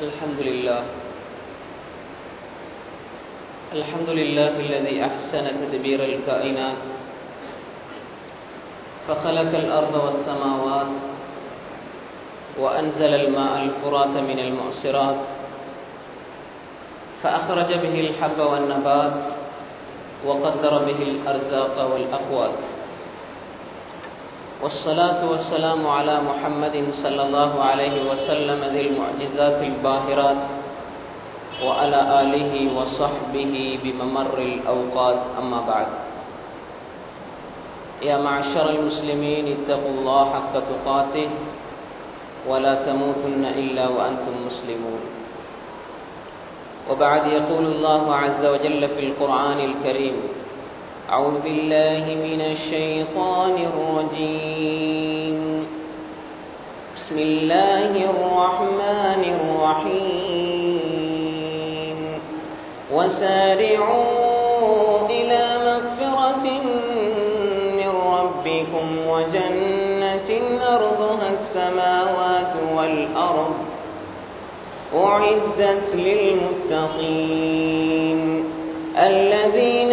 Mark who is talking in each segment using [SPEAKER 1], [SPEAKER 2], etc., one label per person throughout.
[SPEAKER 1] الحمد لله. الحمد لله الذي أحسن تدبير الكائنات. فخلق الأرض والسماوات وأنزل الماء الفرات من المعصرات. فأخرج به الحب والنبات وقدر به الأرزاق والأقوات. والصلاة والسلام على محمد صلى الله عليه وسلم ذي المعجزات الباهرات وعلى آله وصحبه بممر الأوقات. أما بعد يا معشر المسلمين اتقوا الله حق تقاته ولا تموتن إلا وأنتم مسلمون. وبعد يقول الله عز وجل في القرآن الكريم أعوذ بالله من الشيطان الرجيم. بسم الله الرحمن الرحيم. وسارعوا إلى مغفرة من ربكم وجنة أرضها السماوات والأرض أعدت للمتقين الذين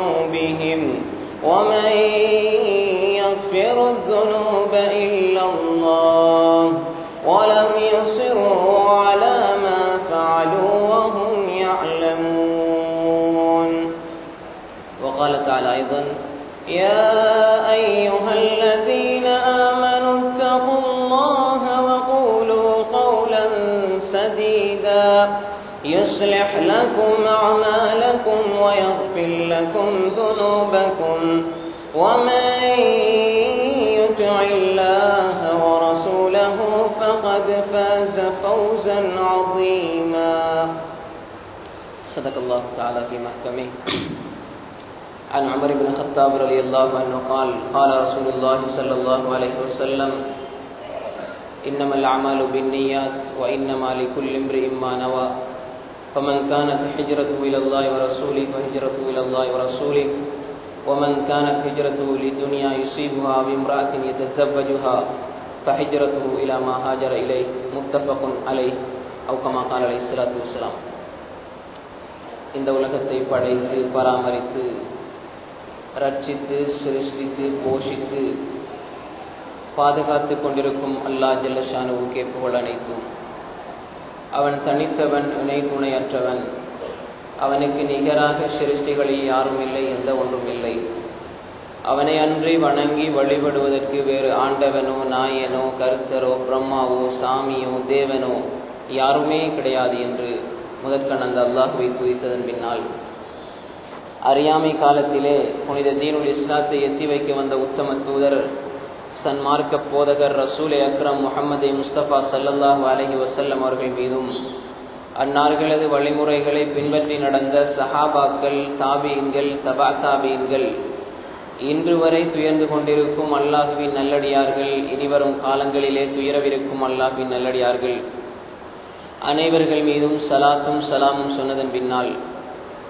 [SPEAKER 1] ومن يغفر الذنوب إلا الله ولم يصروا على ما فعلوا وهم يعلمون. وقال تعالى أيضا يا أيها الذين يصلح لكم أعمالكم ويغفر لكم ذنوبكم ومن يطع الله ورسوله فقد فاز فوزا عظيما. صدق الله تعالى في محكمه. عن عمر بن الخطاب رضي الله عنه قال قال رسول الله صلى الله عليه وسلم إنما الأعمال بالنيات وإنما لكل امرئ ما نوى. فمن كانت هجرته إلى الله ورسوله فهجرته إلى الله ورسوله ومن كانت هجرته لدنيا يصيبها بامرأة يتزوجها فهجرته إلى ما هاجر إليه متفق عليه أو كما قال عليه الصلاة والسلام இந்த உலகத்தை படைத்து பராமரித்து ரட்சித்து சிருஷ்டித்து போஷித்து பாதுகாத்து கொண்டிருக்கும் அல்லா ஜல்லஷானுவுக்கே புகழ் அனைத்தும் அவன் தனித்தவன் இணை துணையற்றவன். அவனுக்கு நிகராக சிருஷ்டிகளில் யாரும் இல்லை எந்த ஒன்றும் இல்லை. அவனை அன்றி வணங்கி வழிபடுவதற்கு வேறு ஆண்டவனோ நாயனோ கருத்தரோ பிரம்மாவோ சாமியோ தேவனோ யாருமே கிடையாது என்று முதற்கண் அந்த அல்லாஹுவை துதித்ததன் பின்னால். அறியாமை காலத்திலே புனித தீனுல் இஸ்லாத்தை எத்தி வைக்க வந்த உத்தம தூதர் சன்மார்க்க போதகர் ரசூலை அக்ரம் முகமது முஸ்தபா சல்லல்லாஹு அலஹி வசல்லம் அவர்கள் மீதும் அன்னார்களது வழிமுறைகளை பின்பற்றி நடந்த சஹாபாக்கள் தாபீன்கள் தபா தாபியங்கள் இன்று வரை துயர்ந்து கொண்டிருக்கும் அல்லாஹுவின் நல்லடியார்கள் இனிவரும் காலங்களிலே துயரவிருக்கும் அல்லாஹுவின் நல்லடியார்கள். அனைவர்கள் மீதும் சலாத்தும் சலாமும் சொன்னதன் பின்னால்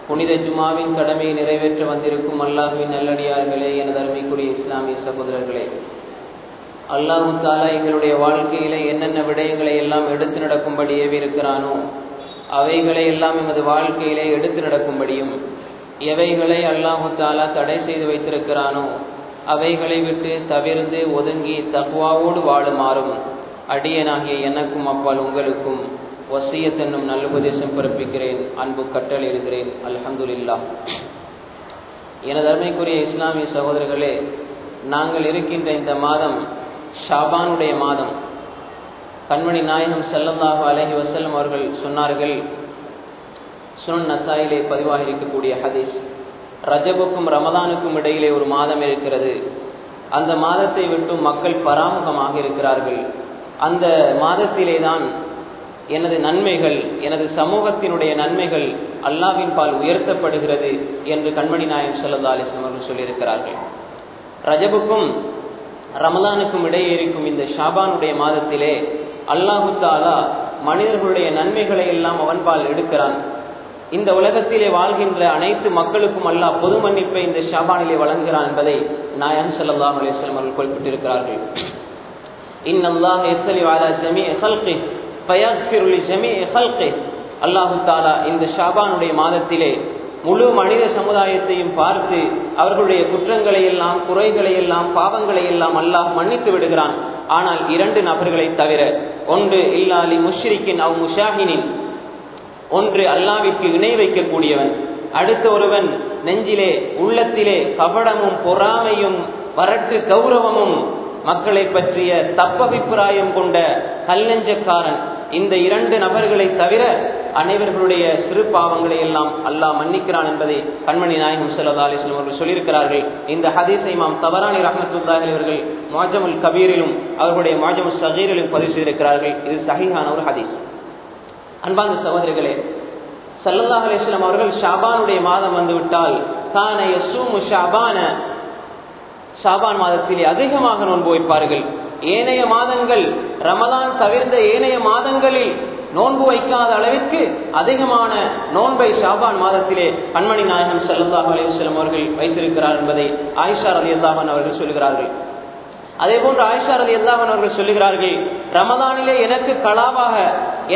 [SPEAKER 1] புனித ஜுமாவின் கடமையை நிறைவேற்ற வந்திருக்கும் அல்லாஹுவின் நல்லடியார்களே எனது அருமைக்குரிய இஸ்லாமிய சகோதரர்களே அல்லாஹு தாலா எங்களுடைய வாழ்க்கையில என்னென்ன விடயங்களை எல்லாம் எடுத்து நடக்கும்படி இருக்கிறானோ அவைகளை எல்லாம் எமது வாழ்க்கையிலே எடுத்து நடக்கும்படியும் எவைகளை அல்லாஹு தாலா தடை செய்து வைத்திருக்கிறானோ அவைகளை விட்டு தவிர்ந்து ஒதுங்கி தகுவாவோடு வாழுமாறும் அடியனாகிய எனக்கும் அப்பால் உங்களுக்கும் வசியத் என்னும் நல்லுபதேசம் பிறப்பிக்கிறேன் அன்பு கட்டளை இருக்கிறேன் அல்ஹந்துல்லா எனது அருமைக்குரிய இஸ்லாமிய சகோதரர்களே நாங்கள் இருக்கின்ற இந்த மாதம் ஷாபானுடைய மாதம். கண்மணி நாயகம் செல்லந்தாக அலஹி வசல்லம் அவர்கள் சொன்னார்கள் சுனன் நசாயிலே பதிவாக இருக்கக்கூடிய ஹதீஸ் ரஜபுக்கும் ரமதானுக்கும் இடையிலே ஒரு மாதம் இருக்கிறது. அந்த மாதத்தை விட்டு மக்கள் பராமுகமாக இருக்கிறார்கள். அந்த மாதத்திலே தான் எனது நன்மைகள் எனது சமூகத்தினுடைய நன்மைகள் அல்லாவின் பால் உயர்த்தப்படுகிறது என்று கண்மணி நாயம் சல்லா அலிஸ்லாம் அவர்கள் சொல்லியிருக்கிறார்கள். ரஜபுக்கும் ரமலானுக்கும் இடையே இருக்கும் இந்த ஷாபானுடைய மாதத்திலே அல்லாஹு தாலா மனிதர்களுடைய நன்மைகளை எல்லாம் அவன்பால் எடுக்கிறான். இந்த உலகத்திலே வாழ்கின்ற அனைத்து மக்களுக்கும் அல்லாஹ் பொது மன்னிப்பை இந்த ஷாபானிலே வழங்குகிறான் என்பதை நாயன் சல்லாஹ் அலிஸ்லம் அவர்கள் குறிப்பிட்டிருக்கிறார்கள். இன்னல்லாஹ் எத்தலி வாலா ஜமீ ஹல்கி ஃபயக்ஃபிரு ஜமீ ஹல்கி. அல்லாஹு தாலா இந்த ஷாபானுடைய மாதத்திலே முழு மனித சமுதாயத்தையும் பார்த்து அவர்களுடைய குற்றங்களை எல்லாம் குறைகளை எல்லாம் பாவங்களை எல்லாம் அல்லாஹ் மன்னித்து விடுகிறான். ஆனால் இரண்டு நபர்களை தவிர ஒன்று இல்லாலி முஷ்ரிக்கின் அவ் முஷாஹினின். ஒன்று அல்லாவிற்கு இணை வைக்கக்கூடியவன். அடுத்த ஒருவன் நெஞ்சிலே உள்ளத்திலே கபடமும் பொறாமையும் வரட்டு கௌரவமும் மக்களை பற்றிய தப்பபிப்பிராயம் கொண்ட கல்லஞ்சக்காரன் இந்த இரண்டு நபர்களை தவிர அனைவர்களுடைய சிறு பாவங்களை எல்லாம் அல்லாஹ் மன்னிக்கிறான் என்பதை கண்மணி நாயகம் சல்லா அலிஸ்லம் அவர்கள் சொல்லியிருக்கிறார்கள். இந்த ஹதீஸை மாம் தவறானி ரஹமத்துல்லாஹி அவர்கள் மாஜமுல் கபீரிலும் அவர்களுடைய மாஜமுல் சகீரிலும் பதிவு செய்திருக்கிறார்கள். இது சஹிஹான ஒரு ஹதீஸ். அன்பாந்த சகோதரிகளே சல்லல்லாஹ் அலிஸ்லாம் அவர்கள் ஷாபானுடைய மாதம் வந்துவிட்டால் கான யசூமு ஷாபான ஷாபான் மாதத்திலே அதிகமாக நோன்பு வைப்பார்கள். ஏனைய மாதங்கள் ரமலான் தவிர்ந்த ஏனைய மாதங்களில் நோன்பு வைக்காத அளவிற்கு அதிகமான நோன்பை ஷாபான் மாதத்திலே கண்மணி நாயகம் சல்லாஹ் அலிவசலம் அவர்கள் வைத்திருக்கிறார் என்பதை ஆயிஷா அலி அல்லாஹன் அவர்கள் சொல்கிறார்கள் அதே போன்று ஆயிஷா அலி அல்லாஹன் அவர்கள் சொல்லுகிறார்கள் ரமதானிலே எனக்கு கலாவாக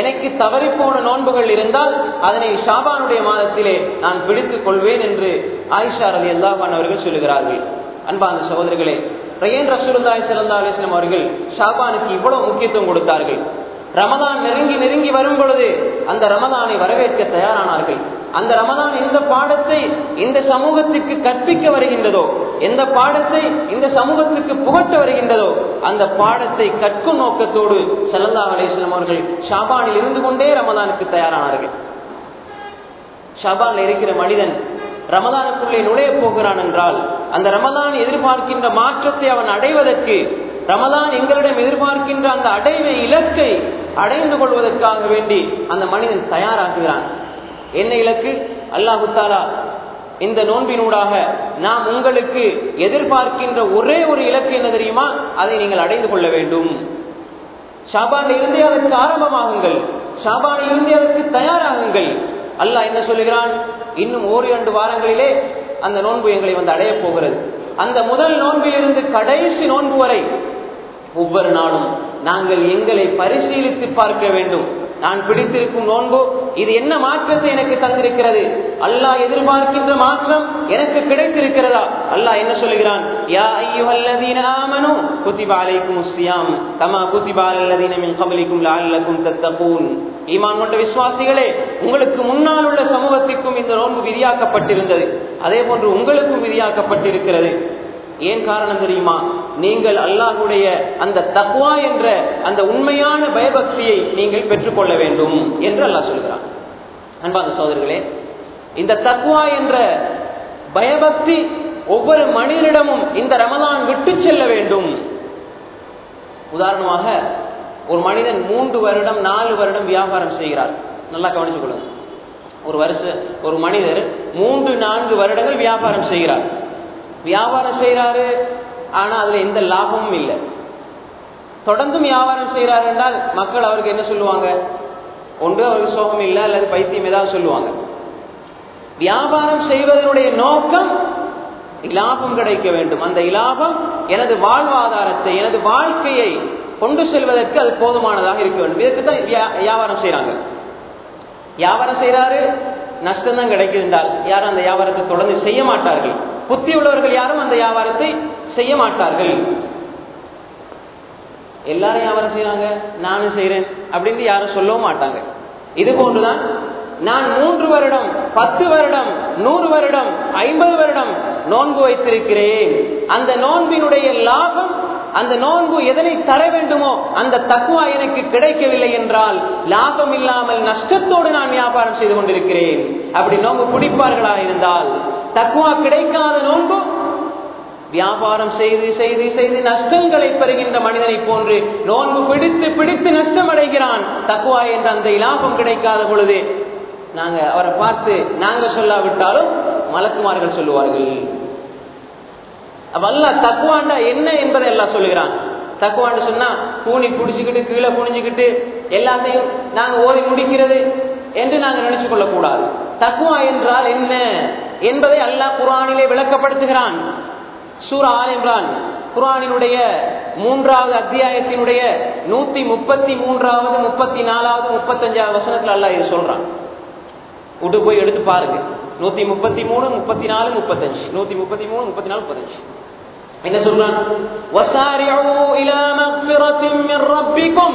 [SPEAKER 1] எனக்கு தவறி போன நோன்புகள் இருந்தால் அதனை ஷாபானுடைய மாதத்திலே நான் பிடித்துக் கொள்வேன் என்று ஆயிஷா அலி அல்லாஹான் அவர்கள் சொல்லுகிறார்கள். அன்பான சகோதரர்களே ரயன் ரசூலுல்லாய் சல்லா அலிஸ்லாம் அவர்கள் ஷாபானுக்கு இவ்வளவு முக்கியத்துவம் கொடுத்தார்கள். ரமதான் நெருங்கி நெருங்கி வரும் பொழுது அந்த ரமதானை வரவேற்க தயாரானார்கள். அந்த ரமதான் எந்த பாடத்தை இந்த சமூகத்துக்கு கற்பிக்க வருகின்றதோ எந்த பாடத்தை இந்த சமூகத்துக்கு புகட்ட வருகின்றதோ அந்த பாடத்தை கற்கும் நோக்கத்தோடு சல்லல்லா அலிஸ்லாம் அவர்கள் ஷாபானில் இருந்து கொண்டே ரமதானுக்கு தயாரானார்கள். ஷாபானில் இருக்கிற மனிதன் ரமதானுக்குள்ளே நுழைய போகிறான் என்றால் அந்த ரமதான் எதிர்பார்க்கின்ற மாற்றத்தை அவன் அடைவதற்கு ரமதான் எங்களிடம் எதிர்பார்க்கின்ற அந்த அடைவை இலக்கை அடைந்து கொள்வதற்காக வேண்டி அந்த மனிதன் தயாராகுகிறான் என்ன இலக்கு? அல்லாஹுத்தாலா இந்த நோன்பினூடாக நாம் உங்களுக்கு எதிர்பார்க்கின்ற ஒரே ஒரு இலக்கு என்ன தெரியுமா? அதை நீங்கள் அடைந்து கொள்ள வேண்டும். ஷாபான் இருந்தே அதற்கு ஆரம்பமாகுங்கள். ஷாபான் இருந்தே அதற்கு தயாராகுங்கள். அல்லாஹ் என்ன சொல்லுகிறான்? இன்னும் ஓரிரண்டு வாரங்களிலே அந்த நோன்பு எங்களை வந்து அடைய போகிறது. அந்த முதல் நோன்பிலிருந்து கடைசி நோன்பு வரை ஒவ்வொரு நாளும் நாங்கள் எங்களை பரிசீலித்து பார்க்க வேண்டும். நான் பிடித்திருக்கும் நோன்பு இது என்ன மாற்றத்தை எனக்கு தந்திருக்கிறது? அல்லாஹ் எதிர்பார்க்கின்ற மாற்றம் எனக்கு கிடைத்திருக்கிறதா? அல்லாஹ் என்ன சொல்லுகிறான்? யா ஐயுஹல்லதீன ஆமனு குதிப சியாம் கமா குதிப அல்லதீன மின் கபலிக்கும் லஅல்லக்கும் தத்தகூன். ஈமான் கொண்ட விசுவாசிகளே உங்களுக்கு முன்னால் உள்ள சமூகத்திற்கும் இந்த நோன்பு விதியாக்கப்பட்டிருந்தது. அதே போன்று உங்களுக்கும் விதியாக்கப்பட்டிருக்கிறது. ஏன் காரணம் தெரியுமா? நீங்கள் அல்லாஹுடைய அந்த தக்வா என்ற அந்த உண்மையான பயபக்தியை நீங்கள் பெற்றுக்கொள்ள வேண்டும் என்று அல்லாஹ் சொல்கிறான். அன்பான சோதர்களே இந்த தக்வா என்ற பயபக்தி ஒவ்வொரு மனிதனிடமும் இந்த ரமலான் விட்டு செல்ல வேண்டும். உதாரணமாக ஒரு மனிதன் மூன்று வருடம் நாலு வருடம் வியாபாரம் செய்கிறார். நல்லா கவனிச்சு கொள்ளுங்க ஒரு வருஷ ஒரு மனிதர் மூன்று நான்கு வருடங்கள் வியாபாரம் செய்கிறார். வியாபாரம் செய்கிறாரு ஆனால் அதில் எந்த லாபமும் இல்லை. தொடர்ந்தும் வியாபாரம் செய்கிறார் என்றால் மக்கள் அவருக்கு என்ன சொல்லுவாங்க? ஒன்று அவருக்கு சோகம் இல்லை அல்லது பைத்தியம் ஏதாவது சொல்லுவாங்க. வியாபாரம் செய்வதனுடைய நோக்கம் இலாபம் கிடைக்க வேண்டும். அந்த இலாபம் எனது வாழ்வாதாரத்தை எனது வாழ்க்கையை கொண்டு செல்வதற்கு அது போதுமானதாக இருக்க வேண்டும். இதற்கு தான் வியாபாரம் செய்யறாங்க வியாபாரம் செய்யறாரு நஷ்டம் தான் கிடைக்கின்றால் யாரும் அந்த வியாபாரத்தை தொடர்ந்து செய்ய மாட்டார்கள். புத்தி உள்ளவர்கள் யாரும் அந்த வியாபாரத்தை செய்ய மாட்டார்கள். எல்லாரும் வியாபாரம் செய்யறாங்க நானும் செய்யறேன் அப்படின்னு யாரும் சொல்லவும் மாட்டாங்க. இது போன்றுதான் நான் மூன்று வருடம் பத்து வருடம் நூறு வருடம் ஐம்பது வருடம் நோன்பு வைத்திருக்கிறேன். அந்த நோன்பினுடைய லாபம் அந்த நோன்பு எதனை தர வேண்டுமோ அந்த தக்குவா எனக்கு கிடைக்கவில்லை என்றால் லாபம் இல்லாமல் நஷ்டத்தோடு நான் வியாபாரம் செய்து கொண்டிருக்கிறேன். அப்படி நோன்பு பிடிப்பார்களா இருந்தால் தக்குவா கிடைக்காத நோன்பு வியாபாரம் செய்து செய்து செய்து நஷ்டங்களை பெறுகின்ற மனிதனை போன்று நோன்பு பிடித்து பிடித்து நஷ்டம் அடைகிறான் தக்குவா என்ற அந்த இலாபம் கிடைக்காத பொழுது நாங்க அவரை பார்த்து நாங்க சொல்லாவிட்டாலும் மலக்குமார்கள் சொல்லுவார்கள். வல்ல தக்குவாண்டா என்ன என்பதை எல்லாம் சொல்லுகிறான். தக்குவாண்டு சொன்னா கூணி புடிச்சுக்கிட்டு கீழே குனிஞ்சுக்கிட்டு எல்லாத்தையும் நாங்க ஓதி முடிக்கிறது என்று நாங்க நினைச்சு கொள்ளக்கூடாது. தக்குவா என்றால் என்ன என்பதை அல்லாஹ் குரானிலே விளக்கப்படுத்துகிறான். சூரா ஆல் என்றான் குரானினுடைய மூன்றாவது அத்தியாயத்தினுடைய நூத்தி முப்பத்தி மூன்றாவது முப்பத்தி நாலாவது முப்பத்தஞ்சாவது வசனத்துல அல்லா இது சொல்றான். விட்டு போய் எடுத்து பாருங்க. நூத்தி முப்பத்தி மூணு முப்பத்தி நாலு முப்பத்தஞ்சு. நூத்தி முப்பத்தி மூணு முப்பத்தி நாலு முப்பத்தஞ்சு. என்ன சொல்றான் وسارعوا الى مغفرة من ربكم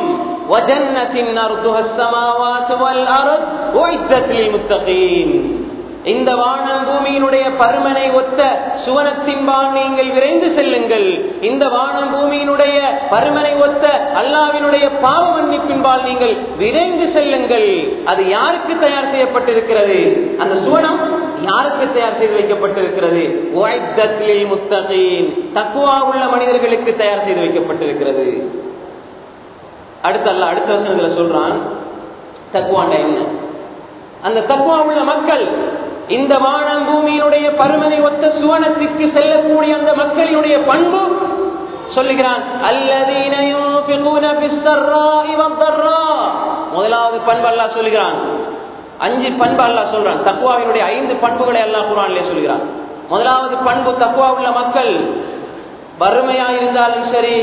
[SPEAKER 1] وجنة أرضها السماوات والأرض أعدت للمتقين இந்த வானம் பூமியினுடைய பருமனை ஒத்த சுவனத்தின்பால் நீங்கள் விரைந்து செல்லுங்கள் இந்த வானம் பூமியினுடைய பருமனை ஒத்த அல்லாவினுடைய பாவ மன்னிப்பின்பால் நீங்கள் விரைந்து செல்லுங்கள் அது யாருக்கு தயார் செய்யப்பட்டிருக்கிறது அந்த சுவனம் யாருக்கு தயார் செய்து வைக்கப்பட்டிருக்கிறது? தக்குவா உள்ள மனிதர்களுக்கு தயார் செய்து வைக்கப்பட்டிருக்கிறது. அடுத்த அல்ல அடுத்த வசனத்துல சொல்றான் தக்குவாண்ட என்ன? அந்த தக்குவா உள்ள மக்கள் இந்த வானம் பூமியினுடைய பருமனை ஒத்த சுவனத்திற்கு செல்லக்கூடிய அந்த மக்களினுடைய பண்பு சொல்லுகிறான் முதலாவது பண்பு அல்லா சொல்லுகிறான் அஞ்சு பண்பு அல்லா சொல்றான். தக்குவாவினுடைய ஐந்து பண்புகளை அல்லா குரான்லே சொல்கிறான். முதலாவது பண்பு தக்குவா உள்ள மக்கள் வறுமையா இருந்தாலும் சரி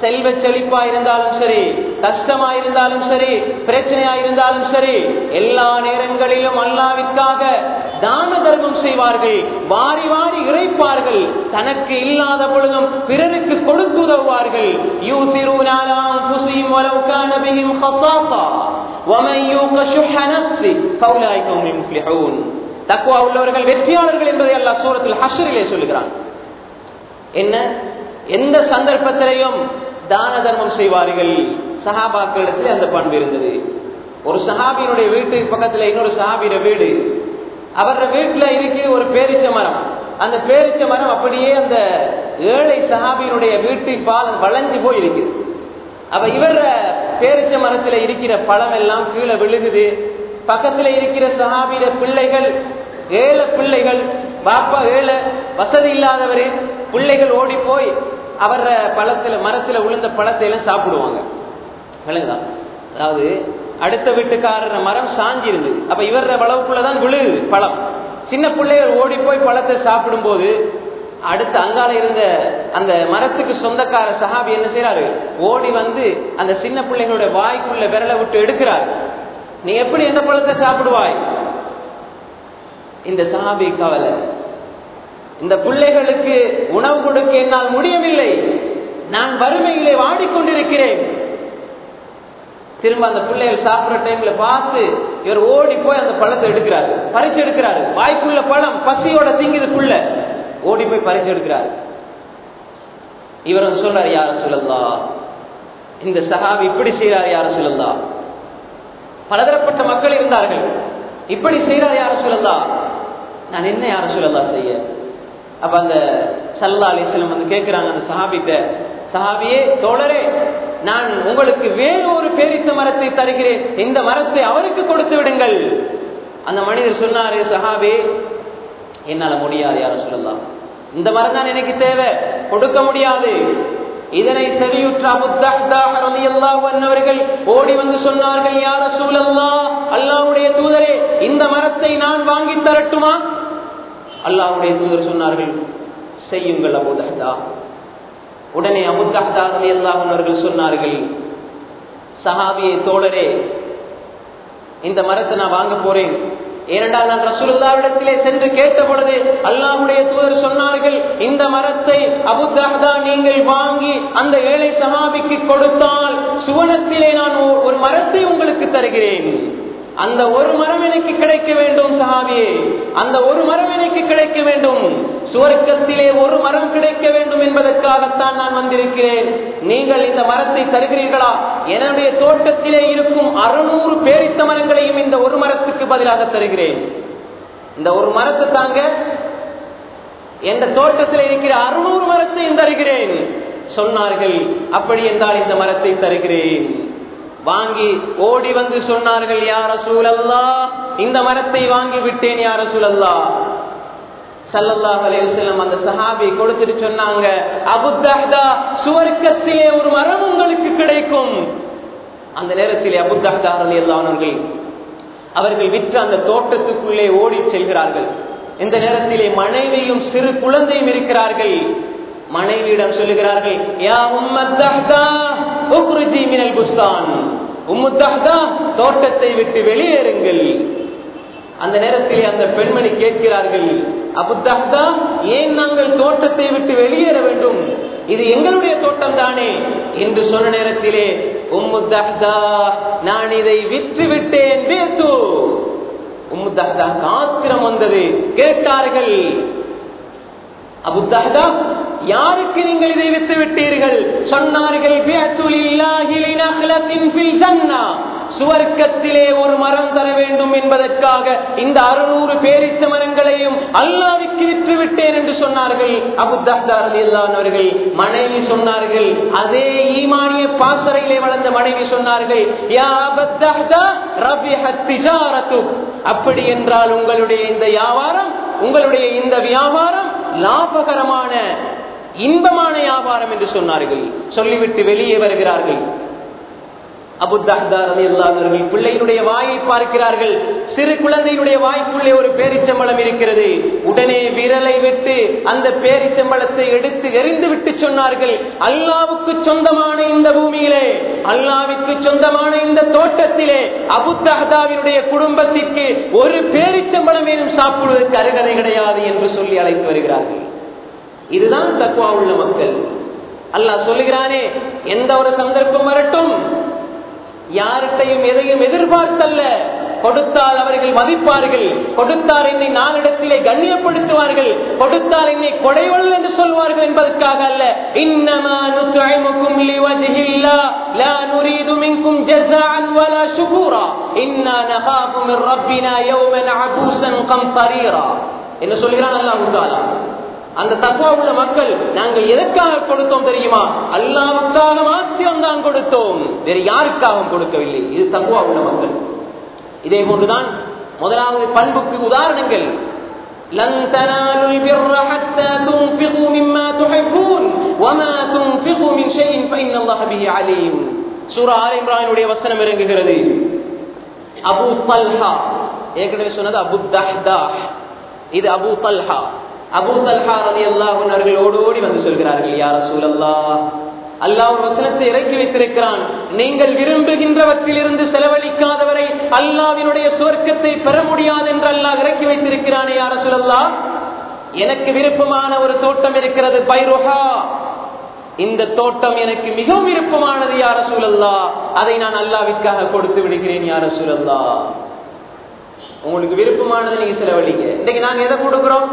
[SPEAKER 1] செல்வ செழிப்பா இருந்தாலும் சரி கஷ்டமா இருந்தாலும் சரி பிரச்சனையா இருந்தாலும் சரி எல்லா நேரங்களிலும் அல்லாவிற்காக தான தர்மம் செய்வார்கள் வாரி வாரி இறைப்பார்கள் தனக்கு இல்லாத பொழுதும் பிறருக்கு கொடுத்து உதவுவார்கள். தக்குவா உள்ளவர்கள் வெற்றியாளர்கள் என்பதை அல்லாஹ் சூரத்தில் ஹஷரிலே சொல்லுகிறான். என்ன? எந்த சந்தர்ப்பத்திலையும் தான தர்மம் செய்வார்கள். சஹாபாக்களிடத்தில் அந்த பண்பு இருந்தது. ஒரு சஹாபியினுடைய வீட்டு பக்கத்துல இன்னொரு சஹாபியோட வீடு. அவரோட வீட்டுல இருக்கிற ஒரு பேரிச்ச மரம். அந்த பேரிச்ச மரம் அப்படியே அந்த ஏழை சஹாபியினுடைய வீட்டு பால் வளைஞ்சு போய் இருக்குது அப்ப இவர பேரிச்ச மரத்துல இருக்கிற பழம் எல்லாம் கீழே விழுகுது. பக்கத்துல இருக்கிற சஹாபியிட பிள்ளைகள் ஏழை பிள்ளைகள் பாப்பா ஏழை வசதி இல்லாதவரு பிள்ளைகள் ஓடி போய் அவர பழத்துல மரத்துல விழுந்த பழத்தை எல்லாம் சாப்பிடுவாங்க. விளங்குதா? அதாவது அடுத்த வீட்டுக்காரர் மரம் சாஞ்சி இருந்தது அப்ப இவர வளவுக்குள்ளதான் விழுது பழம். சின்ன பிள்ளைகள் ஓடி போய் பழத்தை சாப்பிடும் போது அடுத்த அங்கால இருந்த அந்த மரத்துக்கு சொந்தக்கார சஹாபி என்ன செய்யறாரு ஓடி வந்து அந்த சின்ன பிள்ளைங்களுடைய வாய்க்குள்ள விரலை விட்டு எடுக்கிறார். நீ எப்படி எந்த பழத்தை சாப்பிடுவாய்? இந்த சஹாபி கவலை. இந்த பிள்ளைகளுக்கு உணவு கொடுக்க என்னால் முடியவில்லை. நான் வறுமையிலே வாடிக்கொண்டிருக்கிறேன். திரும்ப அந்த பிள்ளைகள் சாப்பிடுற டைம்ல பார்த்து இவர் ஓடி போய் அந்த பழத்தை எடுக்கிறாரு. பறிச்சு எடுக்கிறாரு. வாய்க்குள்ள பழம் பசியோட திங்குது புள்ள. ஓடி போய் பறிச்சு எடுக்கிறாரு. இவர் சொல்றாரு யார சொல்லலா இந்த சகாவி இப்படி செய்யறாரு யார சொல்லலா பலதரப்பட்ட மக்கள் இருந்தார்கள். இப்படி செய்யறாரு யார சொல்லலா நான் என்ன யார சொல்லலா செய்ய? அப்ப அந்த சல்லா அலிஸ்லம் வந்து கேட்கிறாங்க அந்த சஹாபிட்ட சஹாபியே தோழரே நான் உங்களுக்கு வேறு ஒரு பேரித்த மரத்தை தருகிறேன். இந்த மரத்தை அவருக்கு கொடுத்து விடுங்கள். அந்த மனிதர் சொன்னாரு சஹாபி என்னால முடியாது யாரும் சொல்லலாம். இந்த மரம் தான் எனக்கு தேவை கொடுக்க முடியாது. இதனை செவியுற்ற அபுத்தவர்கள் ஓடி வந்து சொன்னார்கள் யார சூழல்லா அல்லாவுடைய தூதரே இந்த மரத்தை நான் வாங்கி தரட்டுமா? அல்லாவுடைய தூதர் சொன்னார்கள் செய்யுங்கள் அபுதஹ்தா உடனே அபுத்தஹ்தா அலி அல்லாஹர்கள் சொன்னார்கள் சஹாபியை தோழரே இந்த மரத்தை நான் வாங்க போறேன். ஏனென்றால் நான் ரசூலுல்லாவிடத்திலே சென்று கேட்ட பொழுது அல்லாஹுடைய தூதர் சொன்னார்கள் இந்த மரத்தை அபுத்தஹ்தா நீங்கள் வாங்கி அந்த ஏழை சமாபிக்கு கொடுத்தால் சுவனத்திலே நான் ஒரு மரத்தை உங்களுக்கு தருகிறேன். அந்த ஒரு மரம் எனக்கு கிடைக்க வேண்டும் சஹாபியே. அந்த ஒரு மரம் எனக்கு கிடைக்க சுவர்க்கத்திலே ஒரு மரம் கிடைக்க வேண்டும் என்பதற்காகத்தான் நான் வந்திருக்கிறேன். நீங்கள் இந்த மரத்தை தருகிறீர்களா? என்னுடைய தோட்டத்திலே இருக்கும் அறுநூறு பேரித்த மரங்களையும் இந்த ஒரு மரத்துக்கு பதிலாக தருகிறேன். இந்த ஒரு மரத்தை தாங்க எந்த தோட்டத்தில் இருக்கிற அறுநூறு மரத்தையும் தருகிறேன். சொன்னார்கள் அப்படி என்றால் இந்த மரத்தை தருகிறேன். வாங்கி ஓடி வந்து சொன்னார்கள் யார சூழல்லா இந்த மரத்தை வாங்கி விட்டேன் யார சூழல்லா சல்லல்லாஹ் அலைவசல்லம் அந்த சஹாபி கொடுத்துட்டு சொன்னாங்க அபுத்தஹ்தா சுவர்க்கத்திலே ஒரு மரம் உங்களுக்கு கிடைக்கும். அந்த நேரத்திலே அபுத்தஹ்தா அலி அல்லானவர்கள் அவர்கள் விற்ற அந்த தோட்டத்துக்குள்ளே ஓடி செல்கிறார்கள். இந்த நேரத்திலே மனைவியும் சிறு குழந்தையும் இருக்கிறார்கள். மனைவியிடம் சொல்லுகிறார்கள் யா உம்மத்தஹ்தா உக்ருஜி மினல் புஸ்தான். உம்முத்தஹ்தா தோட்டத்தை விட்டு வெளியேறுங்கள். அந்த நேரத்திலே அந்த பெண்மணி கேட்கிறார்கள் அபுத்தஹ்தா ஏன் நாங்கள் தோட்டத்தை விட்டு வெளியேற வேண்டும்? இது எங்களுடைய தோட்டம் தானே? என்று சொன்ன நேரத்திலே உம்முத்தஹ்தா நான் இதை விற்று விட்டேன் பேசு உம்முத்தஹ்தா ஆத்திரம் வந்தது. கேட்டார்கள் அபுத்தஹ்தா யாருக்கு நீங்கள் இதை வித்து விட்டீர்கள் சொன்னார்கள் சுவர்க்கத்திலே ஒரு மரம் தர வேண்டும் என்பதற்காக இந்த அறுநூறு பேரித்த மரங்களையும் அல்லாவிற்கு விற்று விட்டேன் என்று சொன்னார்கள். அபுத்தஹ்தார்கள் மனைவி சொன்னார்கள். அதே ஈமானிய பாசறையிலே வளர்ந்த மனைவி சொன்னார்கள் அப்படி என்றால் உங்களுடைய இந்த வியாபாரம் உங்களுடைய இந்த வியாபாரம் லாபகரமான இன்பமான வியாபாரம் என்று சொன்னார்கள். சொல்லிவிட்டு வெளியே வருகிறார்கள். அபுத்தஹ்தார்கள் பிள்ளையினுடைய வாயை பார்க்கிறார்கள். சிறு குழந்தையினுடைய வாய்க்குள்ளே ஒரு பேரிச்சம்பளம் இருக்கிறது. உடனே விரலை விட்டு அந்த பேரிச்சம்பளத்தை எடுத்து எரிந்து விட்டு சொன்னார்கள். அல்லாவுக்கு சொந்தமான இந்த பூமியிலே அல்லாவிற்கு சொந்தமான இந்த தோட்டத்திலே அபுத்தஹதாவினுடைய குடும்பத்திற்கு ஒரு பேரிச்சம்பளம் வேணும் சாப்பிடுவதற்கு அருகதை கிடையாது என்று சொல்லி அழைத்து வருகிறார்கள். இதுதான் தக்குவா உள்ள மக்கள். அல்லாஹ் சொல்லுகிறானே எந்த ஒரு சந்தர்ப்பம் வரட்டும். யார்கிட்டையும் எதையும் எதிர்பார்த்தல்ல. கொடுத்தால் அவர்கள் மதிப்பார்கள். கொடுத்தால் என்னை நாளிடத்திலே கண்ணியப்படுத்துவார்கள். கொடுத்தால் என்னை கொடைவள் என்று சொல்வார்கள் என்பதற்காக அல்ல. இன்னமா ஷுகூரா. என்ன சொல்கிறான்? அல்லாஹ் அந்த தக்குவா உள்ள மக்கள் நாங்கள் எதற்காக கொடுத்தோம் தெரியுமா அல்லாவுக்காக மாத்திரம் தான் கொடுத்தோம் வேறு யாருக்காகவும் கொடுக்கவில்லை இது தக்குவா உள்ள மக்கள் இதே போன்றுதான் முதலாவது பண்புக்கு உதாரணங்கள் لن تنالوا البر حتى تنفقوا مما تحبون وما تنفقوا من شيء فإن الله به عليم சூரா ஆல் இம்ரானுடைய வசனம் இறங்குகிறது அபு தல்ஹா ஏற்கனவே சொன்னது அபு தஹ்தா இது அபு தல்ஹா அபூ தல்ஹா ரதி அவர்கள் ஓடோடி வந்து சொல்கிறார்கள் யார சூழல்லா அல்லாஹ் ஒரு வசனத்தை இறக்கி வைத்திருக்கிறான். நீங்கள் விரும்புகின்றவற்றிலிருந்து செலவழிக்காதவரை அல்லாவினுடைய சுவர்க்கத்தை பெற முடியாது என்று அல்லாஹ் இறக்கி வைத்திருக்கிறானே யார சூழல்லா எனக்கு விருப்பமான ஒரு தோட்டம் இருக்கிறது பைரோஹா. இந்த தோட்டம் எனக்கு மிகவும் விருப்பமானது யார சூழல்லா அதை நான் அல்லாவிற்காக கொடுத்து விடுகிறேன் யார சூழல்லா உங்களுக்கு விருப்பமானது நீங்க செலவழிங்க. இன்னைக்கு நாங்க எதை கொடுக்கிறோம்?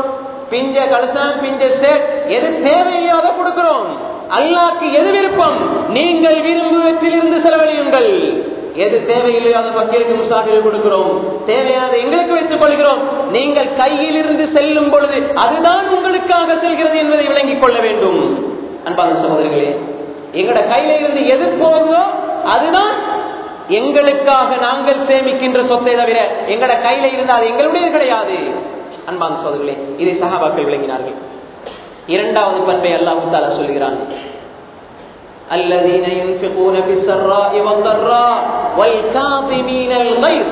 [SPEAKER 1] பிஞ்ச கலசம் பிஞ்ச சேட். எது தேவையோ அதை கொடுக்கிறோம். அல்லாக்கு எது விருப்பம்? நீங்கள் விரும்புவற்றிலிருந்து செலவழியுங்கள். எது தேவையில்லையோ அதை மக்களுக்கு முசாஃபில் கொடுக்கிறோம். தேவையானதை எங்களுக்கு வைத்துக் கொள்கிறோம். நீங்கள் கையில் இருந்து செல்லும் பொழுது அதுதான் உங்களுக்காக செல்கிறது என்பதை விளங்கிக் கொள்ள வேண்டும். அன்பான சகோதரர்களே எங்கட கையில இருந்து எது போகுதோ அதுதான் எங்களுக்காக நாங்கள் சேமிக்கின்ற சொத்தை தவிர எங்கட கையில இருந்தால் அது எங்களுடைய கிடையாது. அன்பான சோதர்களே இதை சகாபாக்கள் விளங்கினார்கள் இரண்டாவது பண்பை அல்லாஹு தாலா சொல்கிறான் الذين ينفقون في السراء والضراء والكاظمين الغيظ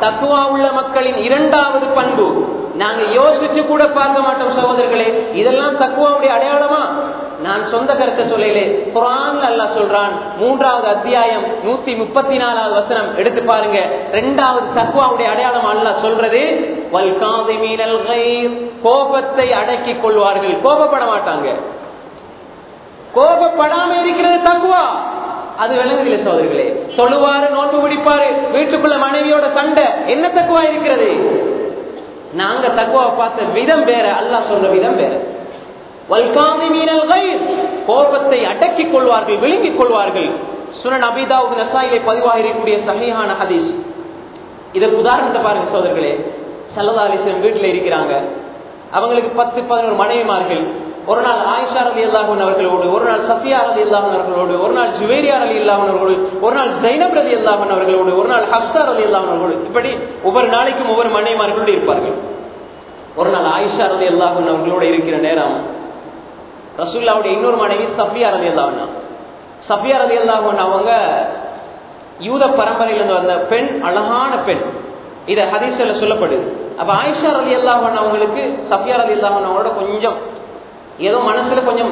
[SPEAKER 1] தக்குவா உள்ள மக்களின் இரண்டாவது பண்பு நாங்க யோசிச்சு கூட பார்க்க மாட்டோம் சகோதரர்களே இதெல்லாம் தக்குவாவுடைய அடையாளமா நான் சொந்த கருத்தை சொல்லலே. குரான் அல்லா சொல்றான். மூன்றாவது அத்தியாயம் நூத்தி முப்பத்தி நாலாவது வசனம். எடுத்து பாருங்க. ரெண்டாவது தக்குவாவுடைய அடையாளம் அல்லா சொல்றது வல்காதி மீனல் கோபத்தை அடக்கி கொள்வார்கள். கோபப்பட மாட்டாங்க. கோபப்படாம இருக்கிறது தக்குவா அது விளங்குதில்லை சோதரிகளே சொல்லுவாரு நோன்பு பிடிப்பாரு வீட்டுக்குள்ள மனைவியோட சண்டை. என்ன தக்குவா இருக்கிறது? நாங்க தக்குவா பார்த்த விதம் வேற அல்லா சொல்ற விதம் வேற. கோபத்தை அடக்கிக் கொள்வார்கள் விழுங்கிக் கொள்வார்கள். சுனன் அபிதாவுக்கு நசாயிலே பதிவாக இருக்கக்கூடிய சகையான ஹதீஸ். இதற்கு உதாரணத்தை பாருங்க சோதர்களே. சல்லதா அலிஸ்லம் வீட்டில் இருக்கிறாங்க. அவங்களுக்கு பத்து பதினோரு மனைவிமார்கள். ஒரு நாள் ஆயிஷா அலி அல்லாஹன் அவர்களோடு ஒரு நாள் சஃபியா அலி அல்லாஹன் அவர்களோடு ஒரு நாள் ஜுவேரியா அலி அல்லாஹன் அவர்களோடு ஒரு நாள் ஜைனப் ரதி அல்லாஹன் அவர்களோடு ஒரு நாள் ஹப்சா அலி அல்லாஹன் அவர்களோடு. இப்படி ஒவ்வொரு நாளைக்கும் ஒவ்வொரு மனைவிமார்களோடு இருப்பார்கள். ஒரு நாள் ஆயிஷா அலி அல்லாஹன் அவர்களோடு இருக்கிற நேரம் ரசூல்லாவுடைய இன்னொரு மனைவி சஃபியா ரதி அல்லாஹன் சஃபியா ரதி அல்லாஹன் அவங்க யூத பரம்பரையிலிருந்து வந்த பெண் அழகான பெண். இதை ஹதீசில் சொல்லப்படுது. அப்ப ஆயிஷா ரதி அல்லாஹன் அவங்களுக்கு சஃபியா ரதி அல்லாஹன் அவங்களோட கொஞ்சம் ஏதோ மனசுல கொஞ்சம்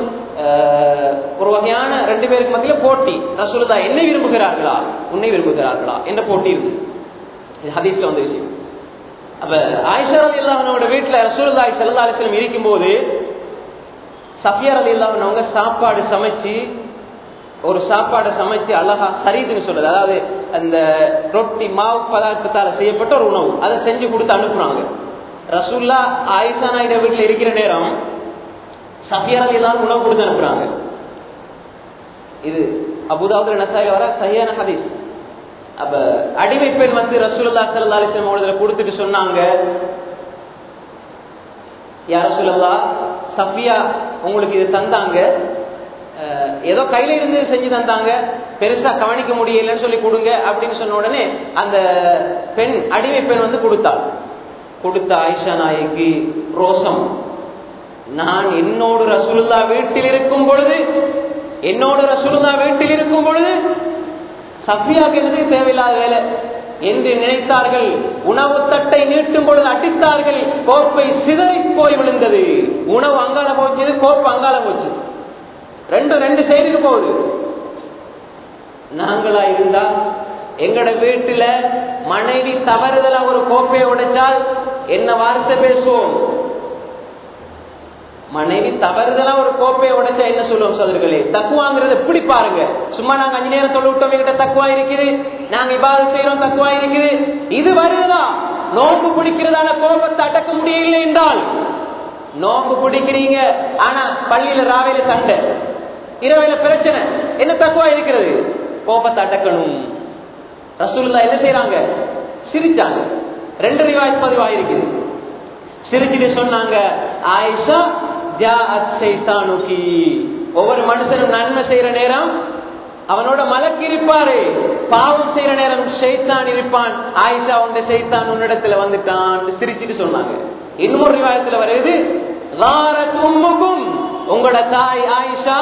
[SPEAKER 1] ஒரு வகையான ரெண்டு பேருக்கு மத்தியில போட்டி. ரசூலுதா என்னை விரும்புகிறார்களா? உன்னை விரும்புகிறார்களா? என்ற போட்டி இருக்கு. இது ஹதீஸ்ல வந்த விஷயம். அப்ப ஆயிஷா ரதி அல்லாஹனோட வீட்டுல ரசூலுதாய் செல்லா அலிஸ்லம் இருக்கும் போது சஃபியா அலி அல்லாஹன் சாப்பாடு சமைச்சு ஒரு சாப்பாடை சமைச்சு அழகா சரிதுன்னு சொல்றது அதாவது அந்த ரொட்டி மாவு பதார்த்தத்தால் செய்யப்பட்ட ஒரு உணவு. அதை செஞ்சு கொடுத்து அனுப்புறாங்க. ரசூல்லா ஆயிஷா நாயுட வீட்டில் இருக்கிற நேரம் சஃபியாரதி எல்லாரும் உணவு கொடுத்து அனுப்புறாங்க. இது அபுதாவது நசாயில வர சரியான ஹதீஸ். அப்ப அடிமை பெண் வந்து ரசூல்லா சல்லா அலிஸ்லாம் அவங்கள கொடுத்துட்டு சொன்னாங்க. யார சொல்லலா சஃபியா உங்களுக்கு இது தந்தாங்க. ஏதோ கையில இருந்து செஞ்சு தந்தாங்க. பெருசா கவனிக்க முடியலன்னு சொல்லி கொடுங்க அப்படின்னு சொன்ன உடனே அந்த பெண் அடிமை பெண் வந்து கொடுத்தாள் கொடுத்த ஆயிஷா நாய்க்கு ரோசம் நான் என்னோடு ரசூலுல்லா வீட்டில் இருக்கும் பொழுது என்னோடு ரசூலுல்லா வீட்டில் இருக்கும் பொழுது சஃபியாக்கு தேவையில்லாத வேலை? என்று நினைத்தார்கள். உணவு தட்டை நீட்டும் பொழுது அடித்தார்கள். கோப்பை சிதறி போய் விழுந்தது. உணவு அங்கால போச்சு கோப்பை அங்கால போச்சு. ரெண்டு ரெண்டு சைடுக்கு போகுது. நாங்களா இருந்தா எங்கட வீட்டுல மனைவி தவறுதலா ஒரு கோப்பையை உடைச்சால் என்ன வார்த்தை பேசுவோம்? மனைவி தவறுதலா ஒரு கோப்பையை உடைச்சா என்ன சொல்லுவோம் சோதர்களே தக்குவாங்கிறது எப்படி பாருங்க சும்மா நாங்க அஞ்சு நேரம் தொழில் விட்டோம் எங்கிட்ட தக்குவா இருக்குது. நாங்க இவ்வாறு செய்யறோம் தக்குவா இருக்குது. இது வருதா நோம்பு பிடிக்கிறதான கோபத்தை அடக்க முடியவில்லை என்றால் நோம்பு பிடிக்கிறீங்க. ஆனா பள்ளியில ராவையில சண்டை. இரவையில பிரச்சனை. என்ன தக்குவா இருக்கிறது? கோபத்தை அடக்கணும். ரசூல்லா என்ன செய்யறாங்க சிரிச்சாங்க. ரெண்டு ரிவாய் பதிவாயிருக்குது. சிரிச்சுட்டு சொன்னாங்க ஆயிஷா ஒவ்வொரு மனுஷனும் நன்மை செய்யற நேரம் அவனோட மலக்கு இருப்பாரு. பாவம் செய்யற நேரம் ஷெய்தான் இருப்பான். ஆயிஷா உண்ட ஷெய்தான் உன்னிடத்துல வந்துட்டான் சிரிச்சுட்டு சொன்னாங்க. இன்னொரு விவாதத்துல வருது உங்களோட தாய் ஆயிஷா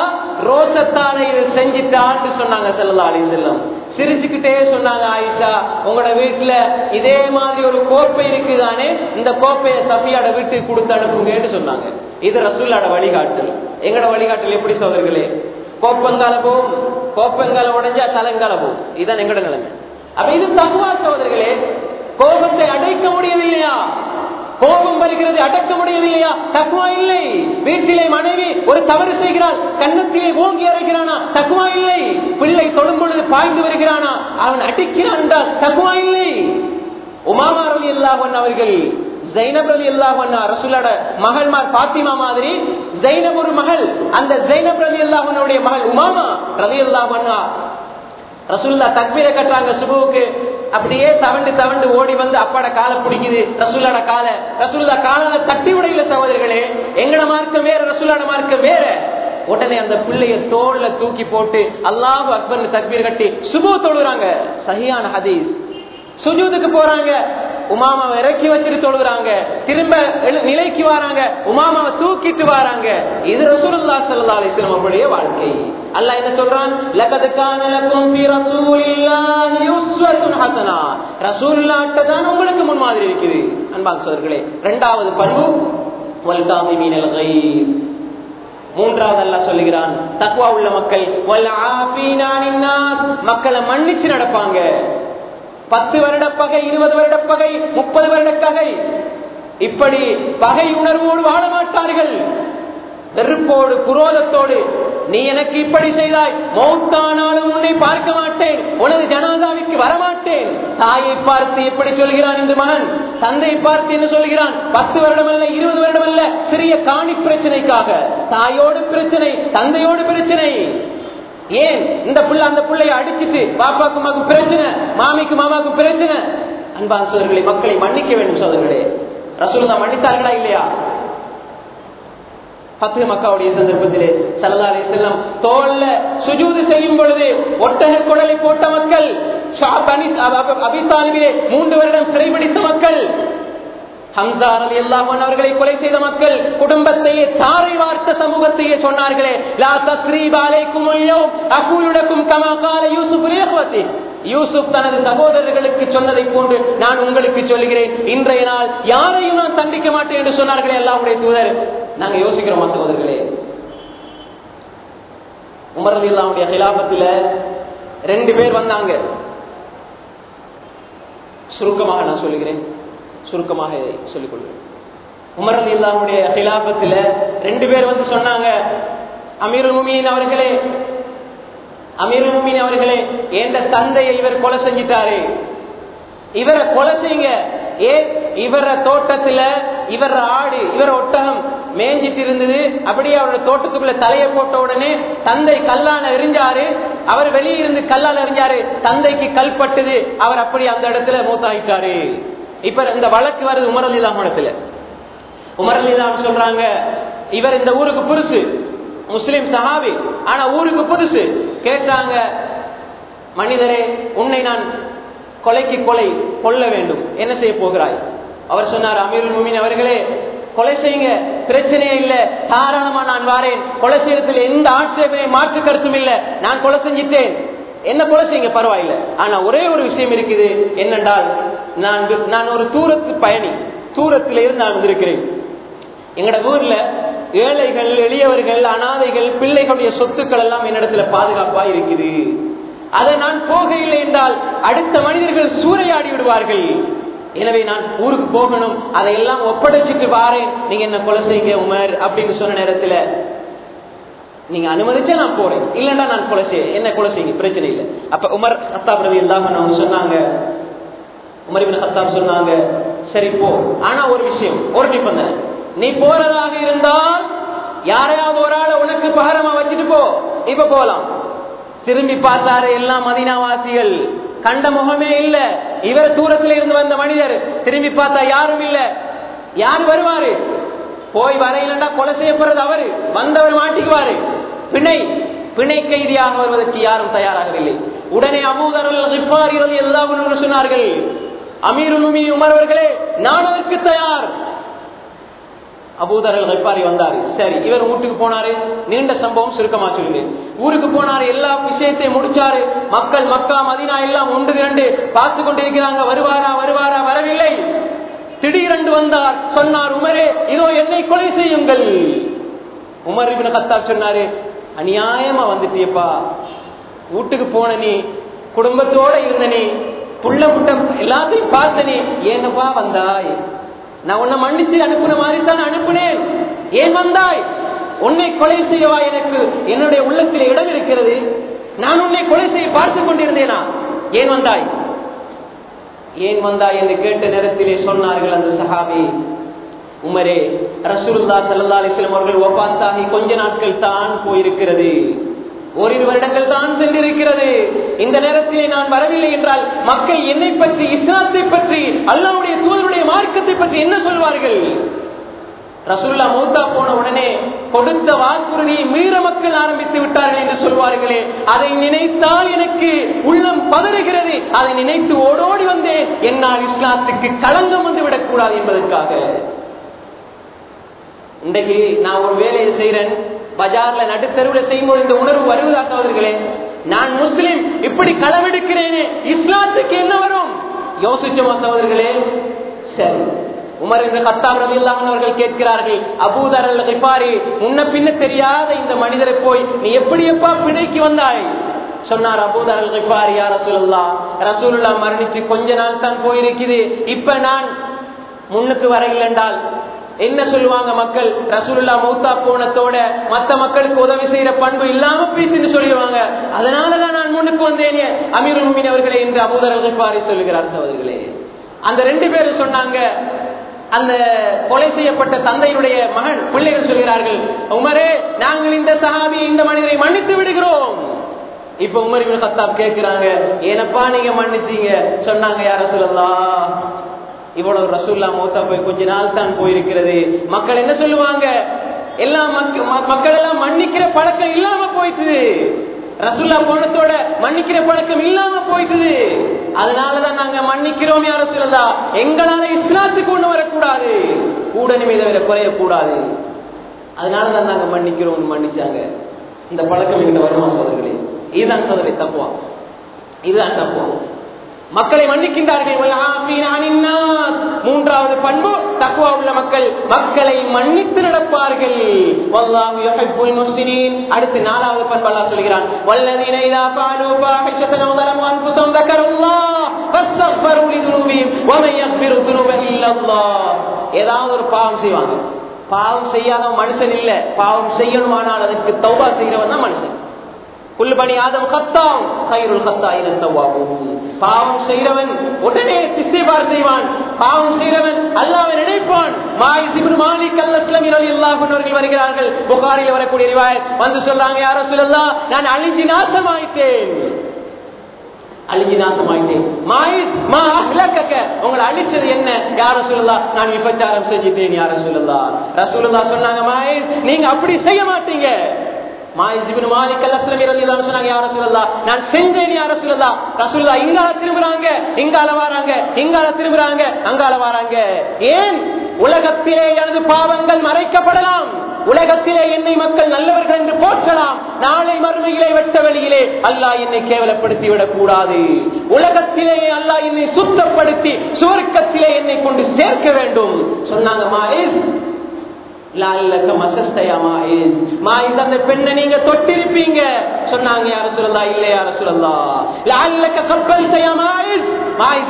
[SPEAKER 1] ரோசத்தான இது செஞ்சிட்டான்னு சொன்னாங்க செல்லா அலி செல்லம் சிரிச்சுக்கிட்டே சொன்னாங்க ஆயிஷா உங்களோட வீட்டுல இதே மாதிரி ஒரு கோப்பை இருக்குதானே? இந்த கோப்பையை சஃபியாட வீட்டுக்கு கொடுத்து அனுப்புங்கன்னு சொன்னாங்க. இது ரசூல்லாட வழிகாட்டல். எங்களோட வழிகாட்டல் எப்படி சோதர்களே? கோப்பங்கால போகும் கோப்பங்கால உடைஞ்சா தலங்கலவும் இதுதான் எங்கட நிலைமை. அப்ப இது தகுவா சோதர்களே கோபத்தை அடைக்க முடியவில்லையா? கோபம் வருகிறது அடக்க முடியவில்லையா? தக்குவா இல்லை. வீட்டிலே மனைவி ஒரு தவறு செய்கிறாள் கண்ணத்திலே ஓங்கி அறைகிறானா? தக்குவா இல்லை. பிள்ளை தொடும் பொழுது பாய்ந்து வருகிறானா? அவன் அடிக்கிறான் என்றால் தக்குவா இல்லை. உமாமா ரவி அல்லாஹன் அவர்கள் ஜைனப் ரவி அல்லாஹன் ரசூலோட மகள்மார் பாத்திமா மாதிரி ஜைனப் ஒரு மகள். அந்த ஜைனப் ரவி அல்லாஹனுடைய மகள் உமாமா ரவி அல்லாஹன்னா ரசூல்லா தக்பீரை கட்டுறாங்க சுபுவுக்கு. அப்படியே தவண்டு தவண்டு ஓடி வந்து அப்பாட காலை பிடிக்குது ரசூல்லாட காலை. ரசூல்லா காலால தட்டி உடையில சகோதரர்களே எங்கட மார்க்கம் வேற ரசூல்லாட மார்க்கம் வேற. உடனே அந்த பிள்ளைய தோல்ல தூக்கி போட்டு அல்லாஹு அக்பர் தக்பீர் கட்டி சுபு தொழுறாங்க. சரியான ஹதீஸ். சுஜூதுக்கு போறாங்க. உமாமாவை இறக்கி வச்சுட்டு தொழுகிறாங்க திரும்ப நிலைக்கு வராங்க. உமாமாவை தூக்கிட்டு வராங்க. இது ரசூலுல்லா சல்லா அலிஸ்லம் அவருடைய வாழ்க்கை. அல்ல என்ன சொல்றான்? லகத் கான லக்கும் ஃபீ தான் உங்களுக்கு முன்மாதிரி இருக்குது. அன்பான் சோர்களே இரண்டாவது பண்பு வல் மீனல் மூன்றாவது அல்ல சொல்லுகிறான் தக்குவா உள்ள மக்கள் மக்களை மன்னிச்சு நடப்பாங்க. பத்து வருட பகை இருபது வருட பகை முப்பது வருட பகை இப்படி பகை உணர்வோடு வாழ மாட்டார்கள். வெறுப்போடு குரோதத்தோடு நீ எனக்கு இப்படி செய்தாய் மௌத்தானாலும் உன்னை பார்க்க மாட்டேன் உனது ஜனாதாவிக்கு வரமாட்டேன். தாயை பார்த்து எப்படி சொல்கிறான் இந்த மகன்? தந்தை பார்த்து என்ன சொல்கிறான்? பத்து வருடம் அல்ல இருபது வருடம் அல்ல சிறிய காணி பிரச்சனைக்காக. தாயோடு பிரச்சனை தந்தையோடு பிரச்சனை. ஏன் இந்த புள்ள அந்த பிள்ளைய அடிச்சுட்டு பாப்பாக்கு மாக்கு பிரச்சனை மாமிக்கு மாமாக்கு பிரச்சனை? அன்பான் சோதர்களை மக்களை மன்னிக்க வேண்டும் சோதர்களே ரசூல் மன்னித்தார்களா இல்லையா? பத்து மக்காவுடைய சந்தர்ப்பத்திலே சல்லா செல்லம் தோல்ல சுஜூது செய்யும் பொழுது ஒட்டக குடலை போட்ட மக்கள் அபித்தாலிலே மூன்று வருடம் சிறைபிடித்த மக்கள் ஹம்சார் அலி அல்லாஹன் அவர்களை கொலை செய்த மக்கள் குடும்பத்தையே தாரை வார்த்த சமூகத்தையே சொன்னார்களே லா தஸ்ரீப் அலைக்கும் அகூலுடக்கும் கமா கால யூசுப் யூசுப் தனது சகோதரர்களுக்கு சொன்னதை போன்று நான் உங்களுக்கு சொல்லுகிறேன் இன்றைய நாள் யாரையும் நான் தண்டிக்க மாட்டேன் என்று சொன்னார்களே அல்லாவுடைய தூதர். நாங்க யோசிக்கிறோமா சகோதரர்களே? உமர் அலி அல்லாவுடைய ஹிலாபத்துல ரெண்டு பேர் வந்தாங்க. சுருக்கமாக நான் சொல்லுகிறேன். சுருக்கமாக சொல்லிக் கொள்கிறேன். உமர் அலி அல்லாவுடைய ஹிலாபத்துல ரெண்டு பேர் வந்து சொன்னாங்க அமீர் முமீன் அவர்களே அமீர் முமீன் அவர்களே எந்த தந்தையை இவர் கொலை செஞ்சிட்டாரு? இவரை கொலை செய்யுங்க. ஏ இவர தோட்டத்துல இவர ஆடு இவர ஒட்டகம் மேஞ்சிட்டு இருந்தது அப்படியே அவரோட தோட்டத்துக்குள்ள தலையை போட்ட உடனே தந்தை கல்லால எரிஞ்சாரு. அவர் வெளியே இருந்து கல்லால் எரிஞ்சாரு. தந்தைக்கு கல் பட்டுது. அவர் அப்படி அந்த இடத்துல மூத்தாயிட்டாரு. இப்ப இந்த வழக்கு வருது உமரலிதான் இடத்துல உமரலிதான் சொல்றாங்க? இவர் இந்த ஊருக்கு புதுசு. முஸ்லிம் சஹாபி. ஆனா ஊருக்கு புதுசு. கேட்டாங்க மனிதரே உன்னை நான் கொலைக்கு கொலை கொல்ல வேண்டும். என்ன செய்ய போகிறாய்? அவர் சொன்னார் அமீருல் முமின் அவர்களே கொலை செய்யுங்க. பிரச்சனையே இல்ல. தாராளமா நான் வாரேன். கொலை செய்யறதுல எந்த ஆட்சேபனை மாற்று கருத்தும் இல்ல. நான் கொலை செஞ்சிட்டேன். என்ன கொலை செய்யுங்க? பரவாயில்ல. ஆனா ஒரே ஒரு விஷயம் இருக்குது. என்னென்றால் நான் நான் ஒரு தூரத்து பயணி. தூரத்தில இருந்து நான் வந்திருக்கிறேன். எங்கட ஊர்ல ஏழைகள் எளியவர்கள் அனாதைகள் பிள்ளைகளுடைய சொத்துக்கள் எல்லாம் என்னிடத்துல பாதுகாப்பா இருக்குது. அதை நான் போகையில்லை என்றால் அடுத்த மனிதர்கள் சூறையாடி விடுவார்கள். எனவே நான் ஊருக்கு போகணும். அதையெல்லாம் ஒப்படைச்சிட்டு வாரேன். நீங்க என்ன கொலை செய்யுங்க உமர்? அப்படின்னு சொன்ன நேரத்துல நீங்க அனுமதிச்சா நான் போறேன். இல்லைன்னா நான் கொலை செய்ய என்ன கொலை செய்யுங்க? பிரச்சனை இல்லை. அப்ப உமர் அத்தாப் ரவி இல்லாம சொன்னாங்க. உமரிபின் இபின் ஹத்தாப் சொன்னாங்க சரி போ. ஆனா ஒரு விஷயம் ஒரு நிபந்தனை நீ போறதாக இருந்தால் யாரையாவது ஒரு ஆளை உனக்கு பகரமா வச்சுட்டு போ. இப்ப போலாம். திரும்பி பார்த்தாரு எல்லாம் மதினாவாசிகள். கண்ட முகமே இல்ல. இவர் தூரத்துல இருந்து வந்த மனிதர். திரும்பி பார்த்தா யாரும் இல்ல. யார் வருவாரு? போய் வரையிலண்டா கொலை செய்யப்படுறது அவரு. வந்தவர் மாட்டிக்குவாரு. பிணை பிணை கைதியாக வருவதற்கு யாரும் தயாராகவில்லை. உடனே அபூதர்கள் எல்லாம் சொன்னார்கள். அமீருல் உமர் அவர்களே நான் அதற்கு தயார். அபூதர்கள் வைப்பாரி வந்தாரு. சரி இவர் வீட்டுக்கு போனாரு. நீண்ட சம்பவம் சுருக்கமா சொல்லுங்க. ஊருக்கு போனாரு எல்லா விஷயத்தையும் முடிச்சாரு. மக்கள் மக்கா மதினா எல்லாம் ஒன்று திரண்டு பார்த்து கொண்டிருக்கிறாங்க. வருவாரா வருவாரா வரவில்லை. திடீரென்று வந்தார். சொன்னார் உமரே இதோ என்னை கொலை செய்யுங்கள். உமர் இபின் கத்தாப் சொன்னாரு அநியாயமா வந்துட்டியப்பா. வீட்டுக்கு போன நீ குடும்பத்தோட இருந்த நீ புள்ள முட்டம் எல்லாத்தையும் பார்த்த நீ ஏனப்பா வந்தாய்? நான் உன்னை மன்னிச்சு அனுப்புன மாதிரி தான் அனுப்புனேன். ஏன் வந்தாய்? உன்னை கொலை செய்யவா எனக்கு? என்னுடைய உள்ளத்தில் இடம் இருக்கிறது. நான் உன்னை கொலை செய்ய பார்த்து கொண்டிருந்தேனா? ஏன் வந்தாய்? ஏன் வந்தாய் என்று கேட்ட நேரத்திலே சொன்னார்கள் அந்த சஹாபி உமரே ரசூலுல்லா சல்லா அலிஸ்லாம் அவர்கள் ஒப்பாத்தாகி கொஞ்ச நாட்கள் தான் போயிருக்கிறது. ஓரிரு வருடங்கள் தான் சென்றிருக்கிறது. இந்த நேரத்திலே நான் வரவில்லை என்றால் மக்கள் என்னை பற்றி இஸ்லாத்தை பற்றி அல்லாவுடைய தூதருடைய மார்க்கத்தை பற்றி என்ன சொல்வார்கள்? ரசுல்லா மூத்தா போன உடனே கொடுத்த வாக்குறுதியை மீற மக்கள் ஆரம்பித்து விட்டார்கள் என்று சொல்வார்களே. அதை நினைத்தால் எனக்கு உள்ளம் பதறுகிறது. அதை நினைத்து ஓடோடி வந்தேன். என்னால் இஸ்லாத்துக்கு களங்கம் வந்து விடக்கூடாது என்பதற்காக. இன்றைக்கு நான் ஒரு வேலையை செய்யறேன் பஜார்ல நடுத்தருவில் செய்யும்போது இந்த உணர்வு வருவதா அவர்களே நான் முஸ்லிம் இப்படி களவெடுக்கிறேனே இஸ்லாத்துக்கு என்ன வரும்? யோசிச்சோமா சகோதரர்களே? சரி. உமர் என்று கத்தாப் ரவி அவர்கள் கேட்கிறார்கள் அபூதர் அல் கிஃபாரி முன்ன பின்ன தெரியாத இந்த மனிதரை போய் நீ எப்படி எப்பா பிணைக்கு வந்தாய்? சொன்னார் அபூதர் அல் கிஃபாரி யார் ரசூலுல்லா ரசூலுல்லா மரணிச்சு கொஞ்ச நாள் தான் போயிருக்குது. இப்ப நான் முன்னுக்கு வர இல்லைன்றால் என்ன சொல்லுவாங்க மக்கள்? ரசூலுல்லா மௌத்தா போனத்தோட மத்த மக்களுக்கு உதவி செய்யற பண்பு இல்லாம பேசின்னு சொல்லிடுவாங்க. அதனாலதான் நான் முன்னுக்கு வந்தேனே. அமீர் முமின் அவர்களே என்று அபூதர் அல்பாரி சொல்லுகிறார் சகோதரர்களே. அந்த ரெண்டு பேரும் சொன்னாங்க அந்த கொலை செய்யப்பட்ட தந்தையுடைய மகன் பிள்ளைகள் சொல்கிறார்கள் உமரே நாங்கள் இந்த சஹாபி இந்த மனிதரை மன்னித்து விடுகிறோம். இப்ப உமர் இவன் கத்தாப் கேட்கிறாங்க ஏனப்பா நீங்க மன்னிச்சீங்க? சொன்னாங்க யார சொல்லலாம் இவ்வளவு ரசூல்லா மௌத்தா போய் கொஞ்ச நாள் தான் போயிருக்கிறது. மக்கள் என்ன சொல்லுவாங்க எல்லா மக்கள் எல்லாம் மன்னிக்கிற பழக்கம் இல்லாம போயிட்டு ரசுல்லா போனத்தோட மன்னிக்கிற பழக்கம் இல்லாம போயிட்டுது. அதனாலதான் நாங்க மன்னிக்கிறோம் யார சொல்லதா எங்களால இஸ்லாத்துக்கு கொண்டு வரக்கூடாது. கூட நிமிடம் குறையக்கூடாது. அதனாலதான் நாங்க மன்னிக்கிறோம் மன்னிச்சாங்க. இந்த பழக்கம் எங்கிட்ட வருமா சோதர்களே இதுதான் சோதரை தப்புவா? இதுதான் தப்புவா? மக்களை மன்னிக்கின்றார்கள். மூன்றாவது பண்பு தக்குவா உள்ள மக்கள். மக்களை மன்னித்து நடப்பார்கள். அடுத்து நாலாவது பண்பு அல்லா சொல்கிறான். ஏதாவது ஒரு பாவம் செய்வாங்க. பாவம் செய்யாத மனுஷன் இல்ல. பாவம் செய்யணும் ஆனால் அதுக்கு மனுஷன். குல்பணி ஆதம் கத்தாவும் கயிறு கத்தா இருந்தவாகும் பாவம் செய்கிறவன் உடனே திசைபார் செய்வான். பாவம் செய்கிறவன் அல்லாவை நினைப்பான். மாய் சிபின் மாலிக் அல்ல இரவு எல்லா கொண்டவர்கள் வருகிறார்கள். புகாரில் வரக்கூடிய ரிவாயத் வந்து சொல்றாங்க யாரோ சொல்லலாம் நான் அழிஞ்சி நாசமாயிட்டேன். அழிஞ்சு நாசமாயிட்டேன். உங்களை அழிச்சது என்ன? யார சொல்லலாம் நான் விபச்சாரம் செஞ்சிட்டேன் யார சொல்லலாம் ரசூலா சொன்னாங்க மாயிஸ் நீங்க அப்படி செய்ய மாட்டீங்க. மாயிஸ் இப்னு மாலிக் அல்-அஸ்லமி சொன்னாங்க யார சொல்லலாம் நான் செஞ்சேன் யார சொல்லலாம் ரசூலுல்லா இங்கால திரும்புறாங்க இங்கால வராங்க இங்கால திரும்புறாங்க அங்கால வராங்க. ஏன்? உலகத்திலே எனது பாவங்கள் மறைக்கப்படலாம். உலகத்திலே என்னை மக்கள் நல்லவர்கள் என்று போற்றலாம். நாளை மறுமையிலே வெட்ட வெளியிலே அல்லாஹ் என்னை கேவலப்படுத்தி விடக் கூடாது உலகத்திலே அல்லாஹ் என்னை சுத்தப்படுத்தி சுவர்க்கத்திலே என்னை கொண்டு சேர்க்க வேண்டும். சொன்னாங்க மாயிஸ். லால்லக்க மசஸ்தயா மாயிஸ் மாயிஸ் அந்த பெண்ணை நீங்க தொட்டிருப்பீங்க. சொன்னாங்க யார சொல்லலா இல்ல யார சொல்லலா லால்லக்க கப்பல் செய்யா மாயிஸ்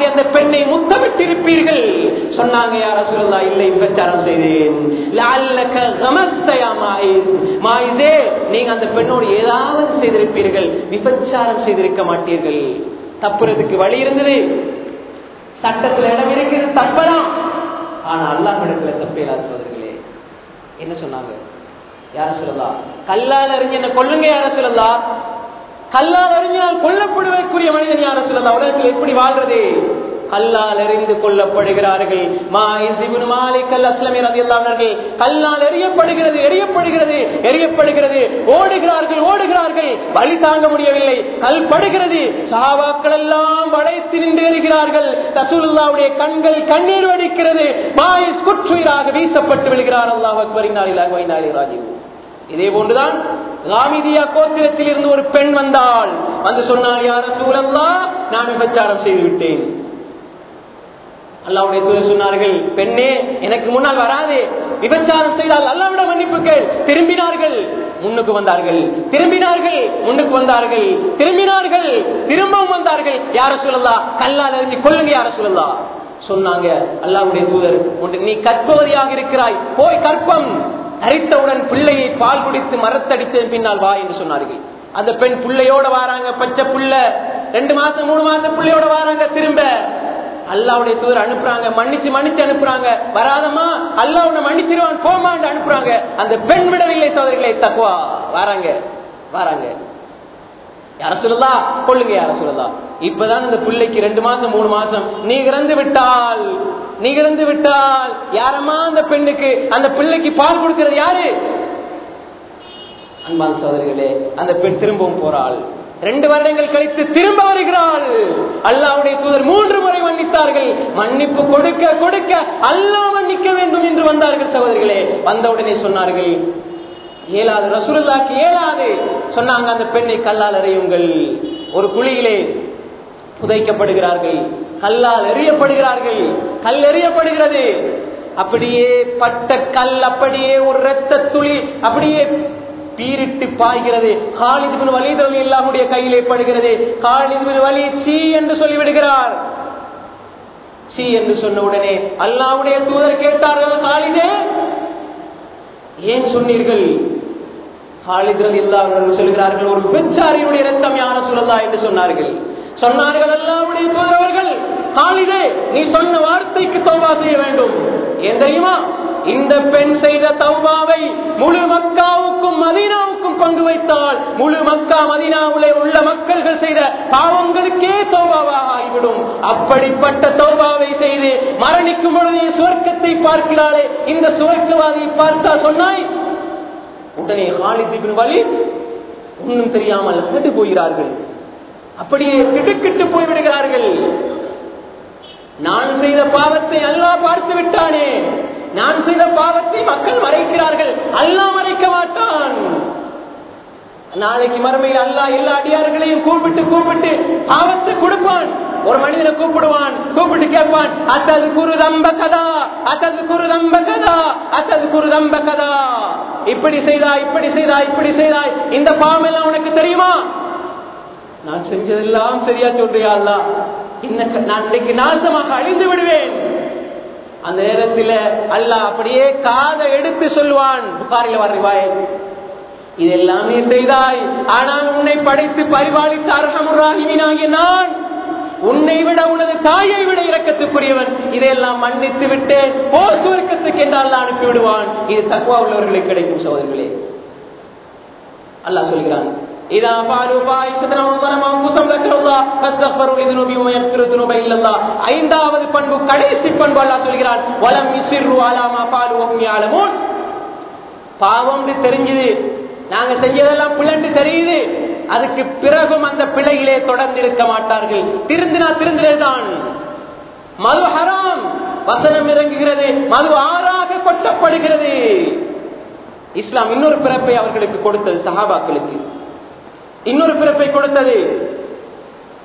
[SPEAKER 1] அந்த பெண்ணை முத்தமிட்டிருப்பீர்கள். சொன்னாங்க யார சொல்லலா இல்லை விபச்சாரம் செய்தேன். லால்லக்க கமஸ்தயா மாயிஸ் மாயிஸே நீங்க அந்த பெண்ணோடு ஏதாவது செய்திருப்பீர்கள். விபச்சாரம் செய்திருக்க மாட்டீர்கள். தப்புறதுக்கு வழி இருந்தது. சட்டத்துல இடம் இருக்கிறது தப்பலாம். ஆனா அல்லாஹ் இடத்துல தப்பேலா சோதர்களே என்ன சொன்னாங்க? யார சொல்லலாம் கல்லால் அறிஞ்சு என்ன கொல்லுங்க யார சொல்லலாம் கல்லால் அறிஞ்சால் கொல்லப்படுவதற்குரிய மனிதன் யார சொல்லலாம் உலகத்தில் எப்படி வாழ்றது? கல்லால் எறிந்து கொள்ளப்படுகிறார்கள் கல்லால் எறியப்படுகிறது எரியப்படுகிறது எரியப்படுகிறது ஓடுகிறார்கள் ஓடுகிறார்கள். வழி தாங்க முடியவில்லை. கல் படுகிறது. சாவாக்கள் எல்லாம் வளைத்து நின்று எறிகிறார்கள். ரசூலுல்லாவுடைய கண்கள் கண்ணீர் வடிக்கிறது. மாயிஸ் குற்றுயிராக வீசப்பட்டு விழுகிறார். அல்லாஹ் அக்பரினாலிலாக ராஜீவ் இதே போன்றுதான் ராமிதியா கோத்திரத்தில் இருந்து ஒரு பெண் வந்தாள். வந்து சொன்னால் யார சூழல்லா நான் விபச்சாரம் செய்து விட்டேன் அல்லாவுடைய தூதர் சொன்னார்கள் பெண்ணே எனக்கு முன்னால் வராதே. விபச்சாரம் செய்தால் அல்லாவிட மன்னிப்புகள் திரும்பினார்கள் முன்னுக்கு வந்தார்கள். திரும்பினார்கள் முன்னுக்கு வந்தார்கள். திரும்பினார்கள் திரும்பவும் வந்தார்கள். யார சொல்லலா கல்லால் அறிஞ்சு கொள்ளுங்க யார சொல்லலா சொன்னாங்க அல்லாவுடைய தூதர் ஒன்று நீ கற்பவதியாக இருக்கிறாய். போய் கற்பம். தரித்தவுடன் பிள்ளையை பால் குடித்து மரத்தடித்த பின்னால் வா என்று சொன்னார்கள். அந்த பெண் பிள்ளையோட வாராங்க பச்சை புள்ள. ரெண்டு மாசம் மூணு மாசம் பிள்ளையோட வாராங்க திரும்ப. அல்லாவுடைய தூதர் அனுப்புறாங்க. மன்னிச்சு மன்னிச்சு அனுப்புறாங்க. வராதமா அல்லா உன்னை மன்னிச்சிருவான் போமாண்டு அனுப்புறாங்க. அந்த பெண் விடவில்லை சோதரிகளை தக்குவா வராங்க வராங்க. யார கொள்ளுங்க யார சொல்லலா இப்பதான் இந்த பிள்ளைக்கு ரெண்டு மாசம் மூணு மாசம். நீ இறந்து விட்டால் நீ இறந்து விட்டால் யாரம்மா அந்த பெண்ணுக்கு அந்த பிள்ளைக்கு பால் கொடுக்கிறது யாரு? அன்பான சோதரிகளே அந்த பெண் திரும்பவும் போறாள். ரெண்டு வருடங்கள் கழித்து திரும்ப வருகிறாள். அல்லாவுடைய தூதர் மூன்று முறை மன்னித்தார்கள். மன்னிப்பு கொடுக்க கொடுக்க அல்லா மன்னிக்க வேண்டும் என்று வந்தார்கள் சகோதரிகளே. வந்தவுடனே சொன்னார்கள் ஏழாது ரசூலுல்லாக்கு ஏழாது சொன்னாங்க அந்த பெண்ணை கல்லால் எறியுங்கள். ஒரு குழியிலே புதைக்கப்படுகிறார்கள். கல்லால் எறியப்படுகிறார்கள். கல் எறியப்படுகிறது. அப்படியே பட்ட கல் அப்படியே ஒரு ரத்த துளி அப்படியே பீரிட்டு பாய்கிறது. காலிதுபின் வலிதல் இல்லாமுடைய கையிலே படுகிறது காலிதுபின் வலி சீ என்று சொல்லிவிடுகிறார். சீ என்று சொன்ன உடனே அல்லாவுடைய தூதர் கேட்டார்கள் காலிதே ஏன் சொன்னீர்கள்? காலிதல் இல்லாமல் சொல்கிறார்கள் ஒரு பெச்சாரியுடைய ரத்தம் யார சொல்லலா என்று சொன்னார்கள். சொன்னார்கள் அல்லாவுடைய தூதரவர்கள் காலிதே நீ சொன்ன வார்த்தைக்கு தோல்வா செய்ய வேண்டும். ஏன் தெரியுமா? இந்த பெண் செய்த தௌபாவை முழு மக்காவுக்கும் மதீனாவுக்கும் பங்கு வைத்தால் முழு மக்கா மதினாவுலே உள்ள மக்கள்கள் செய்த பாவங்களுக்கே தௌபாவாக ஆகிவிடும் அப்படிப்பட்ட தௌபாவை செய்து மரணிக்கும் பொழுது சுவர்க்கத்தை பார்க்கிறாளே. இந்த சுவர்க்கவாதியை பார்த்தா சொன்னாய் உடனே ஹாலித் வழி ஒன்றும் தெரியாமல் அகட்டு போகிறார்கள். அப்படியே திடுக்கிட்டு போய்விடுகிறார்கள். நான் செய்த பாவத்தை அல்லா பார்த்து விட்டானே நான் செய்த பாவத்தை மக்கள் மறைக்கிறார்கள். அல்லா மறைக்க மாட்டான். நாளைக்கு மறுமையில் அல்லாஹ் எல்லா அடியார்களையும் கூப்பிட்டு கூப்பிட்டு பாவத்தை கொடுப்பான். ஒரு மனிதனை கூப்பிடுவான் கூப்பிட்டு கேட்பான் அத்தது குரு தம்ப கதா அத்தது குரு தம்ப கதா அத்தது குரு தம்ப கதா இப்படி செய்தா இப்படி செய்தா இப்படி செய்தாய் இந்த பாவம் எல்லாம் உனக்கு தெரியுமா? நான் செஞ்சதெல்லாம் சரியா சொல்றியா அல்லா இன்ன நான் இன்னைக்கு நாசமாக அழிந்து விடுவேன். அந்த நேரத்தில் அல்லாஹ் அப்படியே காதை எடுத்து சொல்லுவான். புகாரில் வர்றிவாய் இது எல்லாமே செய்தாய். ஆனால் உன்னை படைத்து பரிபாலித்த அரசமுறாகினாகிய நான் உன்னை விட உனது தாயை விட இறக்கத்துக்குரியவன் இதையெல்லாம் மன்னித்து விட்டு போர் சுவர்க்கத்துக்கு என்றால் அனுப்பி விடுவான் இது தக்குவா உள்ளவர்களுக்கு கிடைக்கும் சோதர்களே அல்லாஹ் சொல்கிறான் إذا فعلوا فاحشة أو ظلموا أنفسهم ذكروا الله فاستغفروا لذنوبهم ويغفر الذنوب إلا الله ஐந்தாவது பண்பு கடைசி பண்பு அல்லாஹ் சொல்கிறான் வலம் யுசிர்ரு அலா மா ஃபாலு வஹும் யஅலமூன் பாவம்னு தெரிஞ்சது நாங்க செஞ்சதெல்லாம் பிள்ளைன்னு தெரியுது அதுக்கு பிறகும் அந்த பிழையிலே தொடர்ந்து இருக்க மாட்டார்கள் திருந்தினா திருந்தினதுதான் மது ஹராம் வசனம் இறங்குகிறது மது ஆறாக கொட்டப்படுகிறது இஸ்லாம் இன்னொரு பிறப்பை அவர்களுக்கு கொடுத்தது சஹாபாக்களுக்கு இன்னொரு பிறப்பை கொடுத்தது.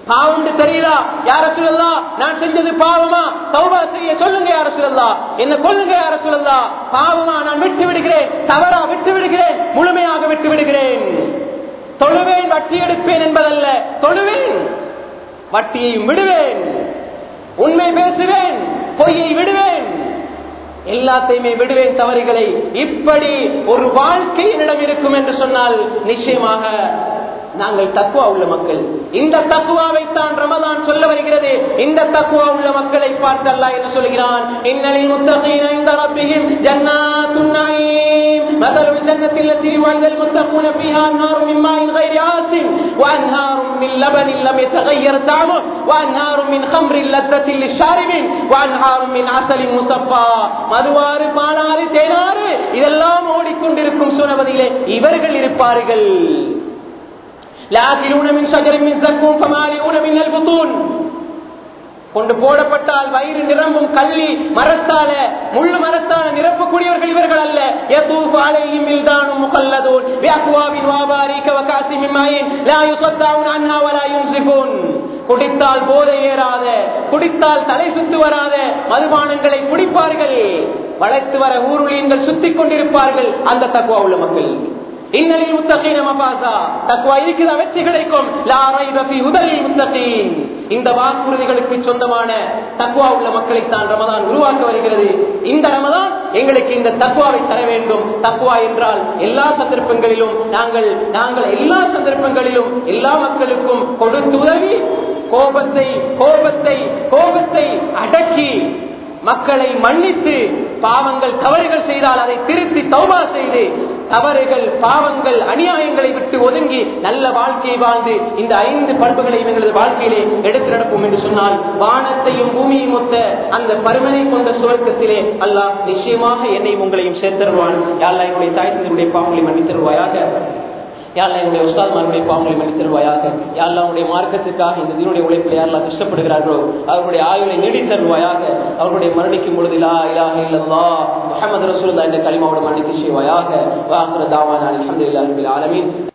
[SPEAKER 1] பாவம் தெரியுதா? யார சொல்லலாம் நான் செஞ்சது பாவமா? சௌபா செய்ய சொல்லுங்க யார சொல்லலாம் என்ன கொல்லுங்க யார சொல்லலாம் பாவமா நான் விட்டு விடுகிறேன். தவறா விட்டு விடுகிறேன். முழுமையாக விட்டு விடுகிறேன். தொழுவேன் வட்டி எடுப்பேன் என்பதல்ல. தொழுவேன் வட்டியையும் விடுவேன். உண்மை பேசுவேன் பொய்யை விடுவேன். எல்லாத்தையுமே விடுவேன் தவறுகளை. இப்படி ஒரு வாழ்க்கை என்னிடம் இருக்கும் என்று சொன்னால் நிச்சயமாக நாங்கள் தக்குவா உள்ள மக்கள் இந்த தக்குவாவை தான் ரமதான் சொல்ல வருகிறது இந்த தக்குவா உள்ள மக்களை பார்த்து அல்லா என்ன சொல்கிறான் இன்னலில் முத்தகீன இந்த ரப்பிஹிம் ஜன்னாத்துன் நயீம் مثل الجنة التي وعد المتقون فيها النار من ماء غير آسن وأنهار من لبن لم يتغير طعمه وأنهار من خمر لذة للشاربين وأنهار من عسل مصفى மதுவாறு பானாறு தேனாறு இதெல்லாம் ஓடிக்கொண்டிருக்கும் சுனவதிலே இவர்கள் இருப்பார்கள் கொண்டு போடப்பட்டால் வயிறு நிரம்பும் கள்ளி மரத்தால முள்ளு மரத்தால நிரப்பக்கூடியவர்கள் இவர்கள் அல்ல. யதூஃபு அலைஹிம் மில்தானும் முகல்லதூன். பிஅக்வாபின் வாபாரிக வகாசி மிம்மாயின் லா யுஸத்தாவுன் அன்ஹா வலா யுன்சிஃபூன் குடித்தால் போதை ஏறாத குடித்தால் தலை சுத்து வராத மதுபானங்களை குடிப்பார்கள். வளர்த்து வர ஊருளியங்கள் சுத்திக் கொண்டிருப்பார்கள் அந்த தக்குவா உள்ள மக்கள். இன்னலில் முத்தகீன மபாசா. தக்குவா இருக்கிற வெற்றி கிடைக்கும் லாரை ரபி உதலில் முத்தகீன். இந்த வாக்குறுதிகளுக்கு சொந்தமான தக்குவா உள்ள மக்களைத்தான் ரமதான் உருவாக்க வருகிறது. இந்த ரமதான் எங்களுக்கு இந்த தக்குவாவை தர வேண்டும். தக்குவா என்றால் எல்லா சந்தர்ப்பங்களிலும் நாங்கள் நாங்கள் எல்லா சந்தர்ப்பங்களிலும் எல்லா மக்களுக்கும் கொடுத்து உதவி கோபத்தை கோபத்தை கோபத்தை அடக்கி மக்களை மன்னித்து பாவங்கள் தவறுகள் செய்தால் அதை திருத்தி தௌபா செய்து தவறுகள் பாவங்கள் அநியாயங்களை விட்டு ஒதுங்கி நல்ல வாழ்க்கையை வாழ்ந்து இந்த ஐந்து பண்புகளை எங்களது வாழ்க்கையிலே எடுத்து நடப்போம் என்று சொன்னால் வானத்தையும் பூமியையும் ஒத்த அந்த பருமனை கொண்ட சுவர்க்கத்திலே அல்லாஹ் நிச்சயமாக என்னையும் உங்களையும் சேர்த்தருவான். யாழ்லா என்னுடைய தாய் தந்தையுடைய பாவங்களை மன்னித்தருவாயாக? யாரெல்லாம் என்னுடைய உஸ்தாத்மார்களுடைய பாவங்களை மன்னித்தருவாயாக யாரெல்லாம் உங்களுடைய மார்க்கத்துக்காக இந்த தீனுடைய உழைப்பில் யாரெல்லாம் கஷ்டப்படுகிறார்களோ அவர்களுடைய ஆயுளை நீடித்தருவாயாக அவர்களுடைய மரணிக்கும் பொழுது லா இலாஹ இல்லல்லா முஹம்மது ரசூலுல்லாஹ் என்ற களிமாவோட மன்னித்து செய்வாயாக? வாஹிர தாவான அல்ஹம்துலில்லாஹி ஆலமீன்.